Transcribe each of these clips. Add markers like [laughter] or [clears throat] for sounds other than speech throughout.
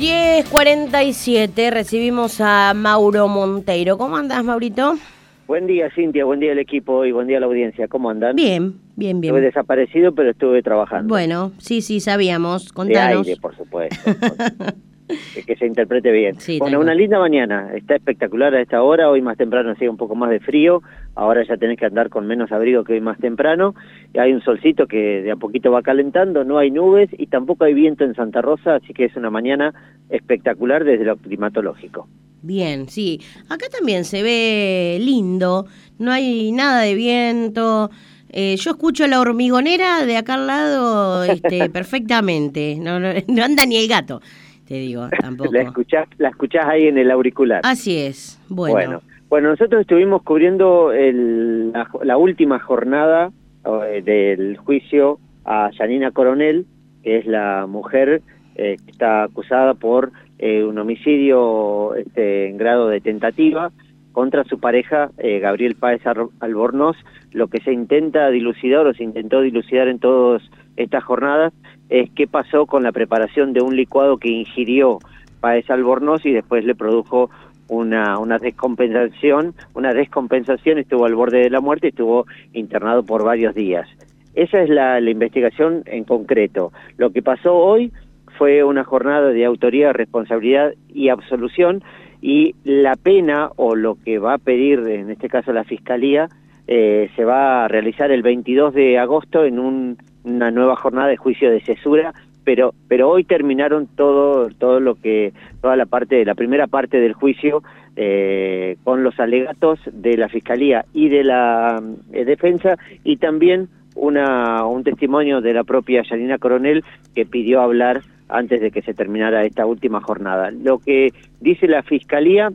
10.47, recibimos a Mauro Monteiro. ¿Cómo andás, Maurito? Buen día, Cintia, buen día el equipo y buen día a la audiencia. ¿Cómo andan? Bien, bien, bien. Estuve desaparecido, pero estuve trabajando. Bueno, sí, sí, sabíamos. Contanos. De aire, por supuesto. [laughs] que, se interprete bien. bueno, una linda mañana, está espectacular a esta hora, hoy más temprano sigue un poco más de frío, ahora ya tenés que andar con menos abrigo que hoy más temprano, hay un solcito que de a poquito va calentando, no hay nubes y tampoco hay viento en Santa Rosa, así que es una mañana espectacular desde lo climatológico. Bien, sí, acá también se ve lindo, no hay nada de viento, eh, yo escucho la hormigonera de acá al lado este, [laughs] perfectamente, no, no anda ni el gato te digo, [laughs] tampoco. la escuchás, la escuchás ahí en el auricular. Así es, bueno. Bueno, nosotros estuvimos cubriendo la, última jornada eh, del juicio a Janina Coronel, que es la mujer eh, que está acusada por eh, un homicidio este, en grado de tentativa contra su pareja Gabriel Páez Albornoz. Lo que se intenta dilucidar o se intentó dilucidar en todas estas jornadas es qué pasó con la preparación de un licuado que ingirió Paez Albornoz y después le produjo una, una descompensación, una descompensación, estuvo al borde de la muerte y estuvo internado por varios días. Esa es la, investigación en concreto. Lo que pasó hoy fue una jornada de autoría, responsabilidad y absolución y la pena o lo que va a pedir, en este caso la Fiscalía, eh, se va a realizar el 22 de agosto en un una nueva jornada de juicio de cesura, pero pero hoy terminaron todo todo lo que toda la parte la primera parte del juicio eh, con los alegatos de la fiscalía y de la eh, defensa y también una un testimonio de la propia Yanina Coronel que pidió hablar antes de que se terminara esta última jornada. Lo que dice la fiscalía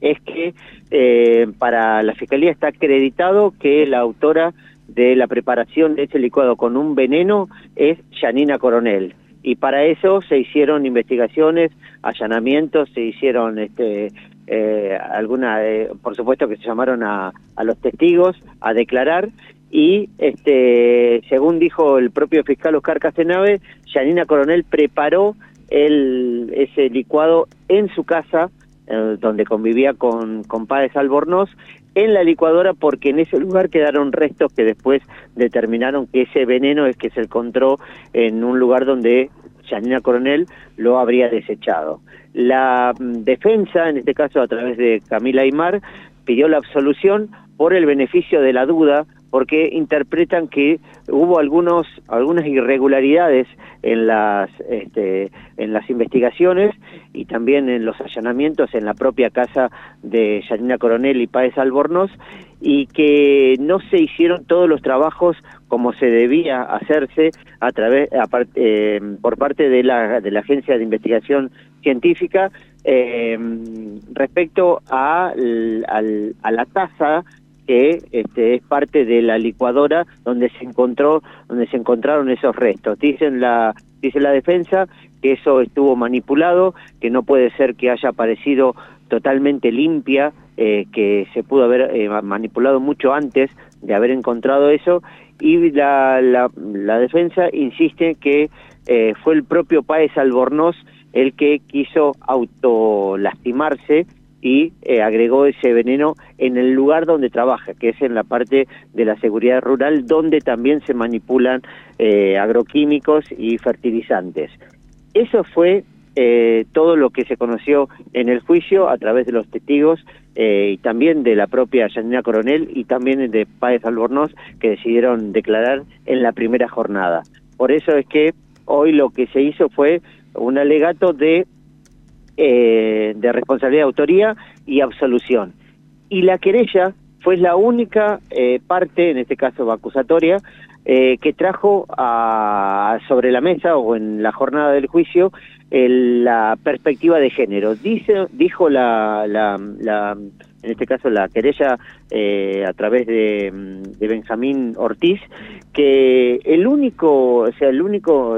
es que eh, para la fiscalía está acreditado que la autora de la preparación de ese licuado con un veneno es Janina Coronel. Y para eso se hicieron investigaciones, allanamientos, se hicieron este, eh, alguna, eh, por supuesto que se llamaron a, a, los testigos a declarar y este, según dijo el propio fiscal Oscar Castenave, Janina Coronel preparó el, ese licuado en su casa eh, donde convivía con, con Páez Albornoz, en la licuadora porque en ese lugar quedaron restos que después determinaron que ese veneno es que se encontró en un lugar donde Janina Coronel lo habría desechado. La mm, defensa, en este caso a través de Camila Aymar, pidió la absolución por el beneficio de la duda, porque interpretan que hubo algunos algunas irregularidades en las este, en las investigaciones y también en los allanamientos en la propia casa de Yanina Coronel y Páez Albornoz y que no se hicieron todos los trabajos como se debía hacerse a través eh, por parte de la de la agencia de investigación científica eh, respecto a, a la tasa que este, es parte de la licuadora donde se encontró donde se encontraron esos restos. Dicen la dice la defensa que eso estuvo manipulado que no puede ser que haya aparecido totalmente limpia eh, que se pudo haber eh, manipulado mucho antes de haber encontrado eso. Y la, la, la defensa insiste que eh, fue el propio Páez Albornoz el que quiso autolastimarse y eh, agregó ese veneno en el lugar donde trabaja, que es en la parte de la seguridad rural, donde también se manipulan eh, agroquímicos y fertilizantes. Eso fue eh, todo lo que se conoció en el juicio a través de los testigos y también de la propia Janina Coronel y también de Páez Albornoz que decidieron declarar en la primera jornada. Por eso es que hoy lo que se hizo fue un alegato de eh, de responsabilidad de autoría y absolución. Y la querella fue la única eh, parte, en este caso acusatoria, eh, que trajo a, sobre la mesa o en la jornada del juicio la perspectiva de género. Dice, dijo la, en este caso la querella eh, a través de, Benjamín Ortiz, que el único, o sea, el único,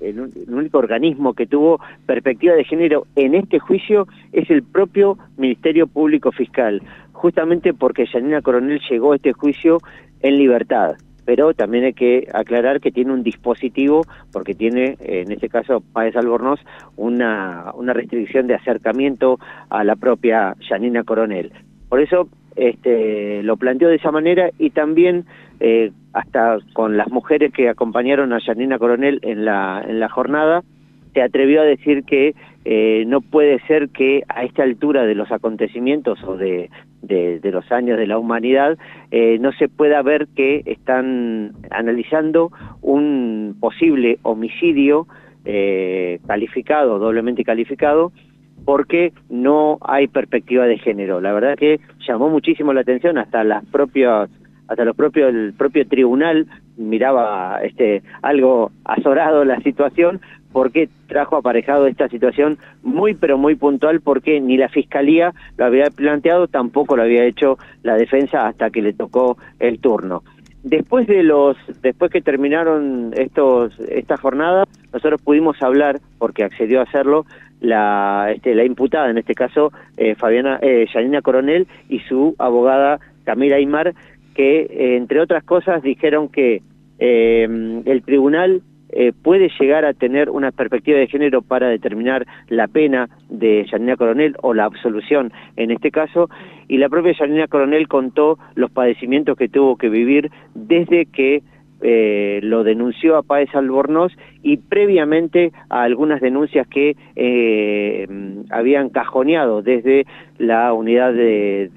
el, único organismo que tuvo perspectiva de género en este juicio es el propio Ministerio Público Fiscal, justamente porque Janina Coronel llegó a este juicio en libertad. pero también hay que aclarar que tiene un dispositivo, porque tiene, en este caso, Páez Albornoz, una, una restricción de acercamiento a la propia Janina Coronel. Por eso este, lo planteó de esa manera y también eh, hasta con las mujeres que acompañaron a Janina Coronel en la, en la jornada, se atrevió a decir que eh, no puede ser que a esta altura de los acontecimientos o de, de, los años de la humanidad eh, no se pueda ver que están analizando un posible homicidio eh, calificado, doblemente calificado, porque no hay perspectiva de género. La verdad que llamó muchísimo la atención hasta las propias hasta los propios el propio tribunal miraba este algo azorado la situación porque trajo aparejado esta situación muy pero muy puntual porque ni la fiscalía lo había planteado tampoco lo había hecho la defensa hasta que le tocó el turno. Después de los después que terminaron estos esta jornada nosotros pudimos hablar porque accedió a hacerlo la este, la imputada en este caso eh, Fabiana eh, Janina Coronel y su abogada Camila Aymar que, eh, entre otras cosas, dijeron que eh, el tribunal eh, puede llegar a tener una perspectiva de género para determinar la pena de Janina Coronel o la absolución en este caso, y la propia Janina Coronel contó los padecimientos que tuvo que vivir desde que lo denunció a Páez Albornoz y previamente a algunas denuncias que eh, habían cajoneado desde la unidad de,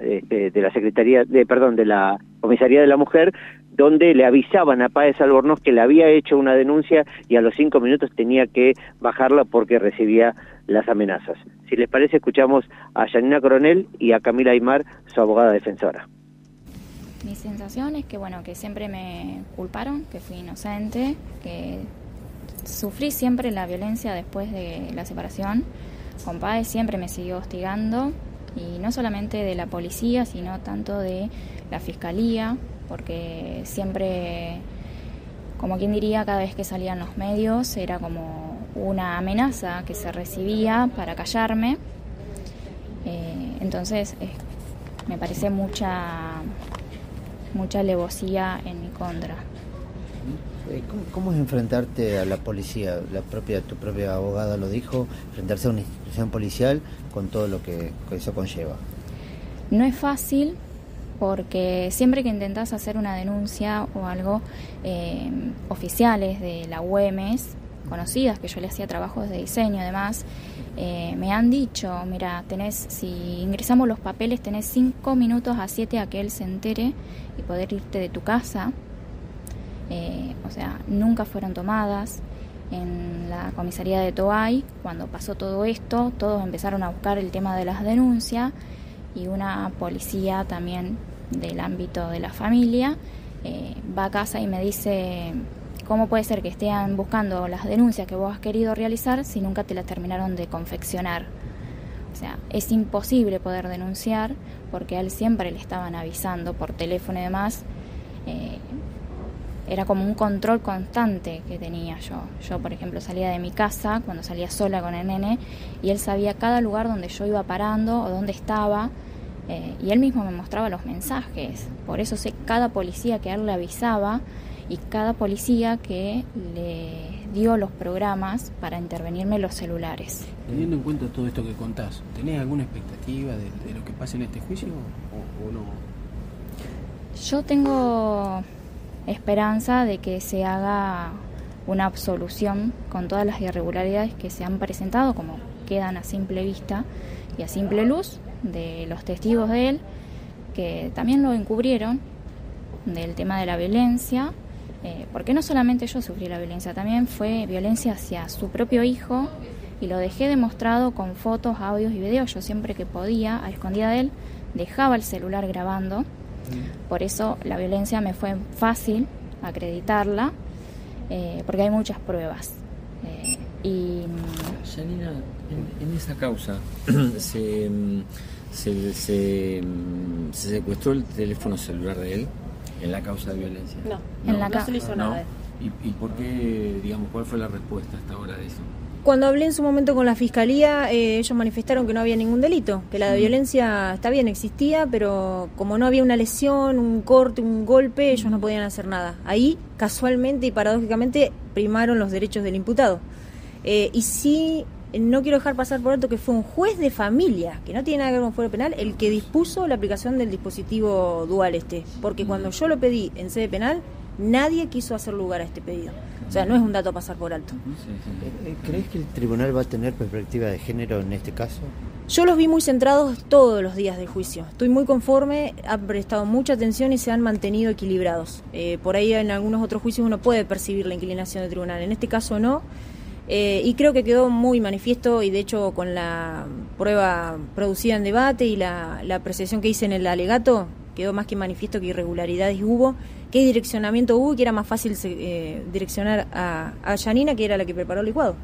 de, la Secretaría, de, perdón, de la Comisaría de la Mujer, donde le avisaban a Páez Albornoz que le había hecho una denuncia y a los cinco minutos tenía que bajarla porque recibía las amenazas. Si les parece, escuchamos a Janina Coronel y a Camila Aymar, su abogada defensora. Mi sensación es que, bueno, que siempre me culparon, que fui inocente, que sufrí siempre la violencia después de la separación. Compadre siempre me siguió hostigando y no solamente de la policía, sino tanto de la fiscalía, porque siempre, como quien diría, cada vez que salían los medios era como una amenaza que se recibía para callarme. Eh, entonces, me parece mucha mucha alevosía en mi contra. Eh, ¿Cómo, es enfrentarte a la policía? La propia, tu propia abogada lo dijo, enfrentarse a una institución policial con todo lo que, eso conlleva. No es fácil porque siempre que intentas hacer una denuncia o algo eh, oficiales de la UEMES, conocidas, que yo le hacía trabajos de diseño además, eh, me han dicho, mira, tenés, si ingresamos los papeles, tenés cinco minutos a siete a que él se entere y poder irte de tu casa. Eh, o sea, nunca fueron tomadas. En la comisaría de Toay, cuando pasó todo esto, todos empezaron a buscar el tema de las denuncias y una policía también del ámbito de la familia eh, va a casa y me dice, ¿Cómo puede ser que estén buscando las denuncias que vos has querido realizar si nunca te las terminaron de confeccionar? O sea, es imposible poder denunciar porque a él siempre le estaban avisando por teléfono y demás. Eh, era como un control constante que tenía yo. Yo, por ejemplo, salía de mi casa cuando salía sola con el nene y él sabía cada lugar donde yo iba parando o dónde estaba. Eh, y él mismo me mostraba los mensajes. Por eso sé cada policía que él le avisaba y cada policía que le dio los programas para intervenirme los celulares. Teniendo en cuenta todo esto que contás, ¿tenés alguna expectativa de, lo que pase en este juicio o, no? Yo tengo esperanza de que se haga una absolución con todas las irregularidades que se han presentado, como quedan a simple vista y a simple luz de los testigos de él, que también lo encubrieron del tema de la violencia eh, porque no solamente yo sufrí la violencia, también fue violencia hacia su propio hijo y lo dejé demostrado con fotos, audios y videos. Yo siempre que podía, a escondida de él, dejaba el celular grabando. Por eso la violencia me fue fácil acreditarla, eh, porque hay muchas pruebas. Eh, y Janina, en, esa causa [clears throat] se, se, se secuestró el teléfono celular de él. ¿En la causa de violencia? No, en la no se le hizo nada. ¿Y, ¿Y, por qué, digamos, cuál fue la respuesta hasta ahora de eso? Cuando hablé en su momento con la fiscalía, eh, ellos manifestaron que no había ningún delito, que la violencia está bien, existía, pero como no había una lesión, un corte, un golpe, ellos no podían hacer nada. Ahí, casualmente y paradójicamente, primaron los derechos del imputado. Eh, y sí, no quiero dejar pasar por alto que fue un juez de familia, que no tiene nada que ver con fuero penal, el que dispuso la aplicación del dispositivo dual este. Porque cuando yo lo pedí en sede penal, nadie quiso hacer lugar a este pedido. O sea, no es un dato a pasar por alto. Eh, ¿Crees que el tribunal va a tener perspectiva de género en este caso? Yo los vi muy centrados todos los días del juicio. Estoy muy conforme, han prestado mucha atención y se han mantenido equilibrados. Eh, por ahí en algunos otros juicios uno puede percibir la inclinación del tribunal. En este caso no. Eh, y creo que quedó muy manifiesto y de hecho con la prueba producida en debate y la, la apreciación que hice en el alegato, quedó más que manifiesto que irregularidades hubo, qué direccionamiento hubo y que era más fácil eh, direccionar a, a Janina, que era la que preparó el licuado.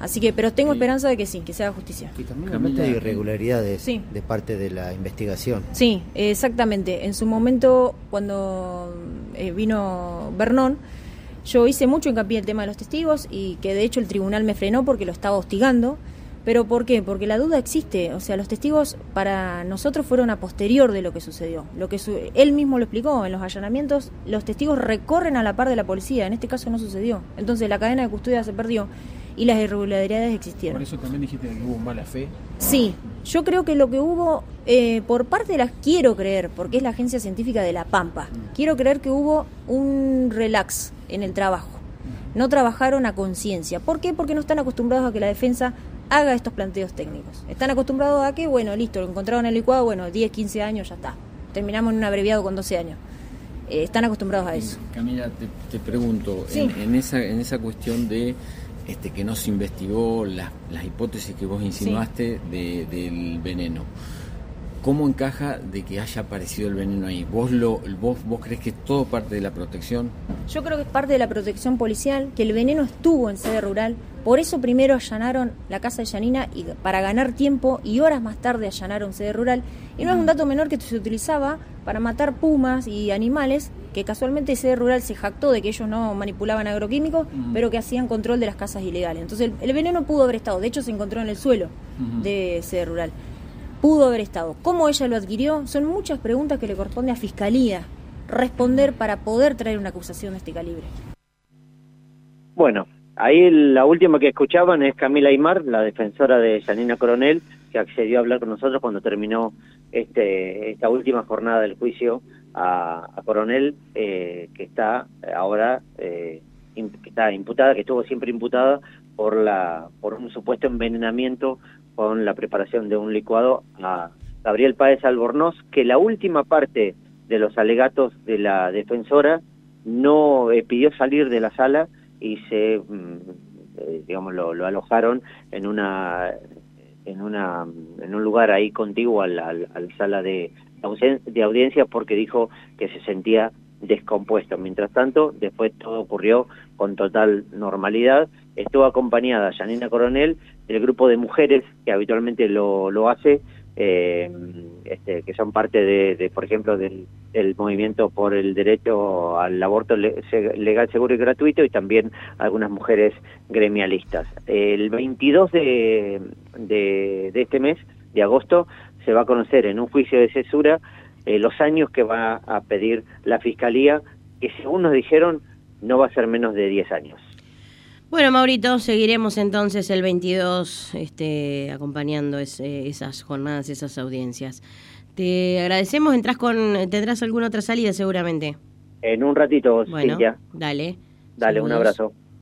Así que, pero tengo esperanza de que sí, que se haga justicia. Y también hay irregularidades de parte de la investigación. Sí, exactamente. En su momento, cuando eh, vino Bernón, yo hice mucho hincapié en el tema de los testigos y que de hecho el tribunal me frenó porque lo estaba hostigando ¿Pero por qué? Porque la duda existe. O sea, los testigos para nosotros fueron a posterior de lo que sucedió. Lo que él mismo lo explicó en los allanamientos, los testigos recorren a la par de la policía. En este caso no sucedió. Entonces la cadena de custodia se perdió y las irregularidades existieron. Por eso también dijiste que hubo mala fe. Sí, yo creo que lo que hubo, eh, por parte de las, quiero creer, porque es la agencia científica de La Pampa, mm. quiero creer que hubo un relax en el trabajo. Mm. No trabajaron a conciencia. ¿Por qué? Porque no están acostumbrados a que la defensa haga estos planteos técnicos. Están acostumbrados a que, bueno, listo, lo encontraron en el licuado, bueno, 10, 15 años, ya está. Terminamos en un abreviado con 12 años. Eh, están acostumbrados a eso. Camila, te, pregunto, en, esa, en esa cuestión de este, que no se investigó las, las hipótesis que vos insinuaste del veneno. ¿Cómo encaja de que haya aparecido el veneno ahí? ¿Vos, lo, vos, ¿Vos crees que es todo parte de la protección? Yo creo que es parte de la protección policial, que el veneno estuvo en sede rural. Por eso primero allanaron la casa de Yanina y para ganar tiempo y horas más tarde allanaron sede rural. Y no es un dato menor que se utilizaba para matar pumas y animales, que casualmente sede rural se jactó de que ellos no manipulaban agroquímicos, pero que hacían control de las casas ilegales. Entonces el, veneno pudo haber estado, de hecho se encontró en el suelo de sede rural pudo haber estado, cómo ella lo adquirió, son muchas preguntas que le corresponde a Fiscalía responder para poder traer una acusación de este calibre. Bueno, ahí la última que escuchaban es Camila Aymar, la defensora de Janina Coronel, que accedió a hablar con nosotros cuando terminó este, esta última jornada del juicio a, Coronel, eh, que está ahora eh, que está imputada, que estuvo siempre imputada por por un supuesto envenenamiento con la preparación de un licuado a Gabriel Páez Albornoz, que la última parte de los alegatos de la defensora no eh, pidió salir de la sala y se, mm, eh, digamos, lo, alojaron en una en una en un lugar ahí contiguo a la, sala de, de audiencia porque dijo que se sentía descompuesto. Mientras tanto, después todo ocurrió con total normalidad. Estuvo acompañada Janina Coronel del grupo de mujeres que habitualmente lo, lo hace, eh, este, que son parte de, por ejemplo, del, movimiento por el derecho al aborto legal, seguro y gratuito y también algunas mujeres gremialistas. El 22 de, de, este mes, de agosto, se va a conocer en un juicio de cesura eh, los años que va a pedir la Fiscalía, que según nos dijeron no va a ser menos de 10 años. Bueno, Maurito, seguiremos entonces el 22 este, acompañando esas jornadas, esas audiencias. Te agradecemos, entras con, tendrás alguna otra salida seguramente. En un ratito, bueno, Dale. Dale, un abrazo.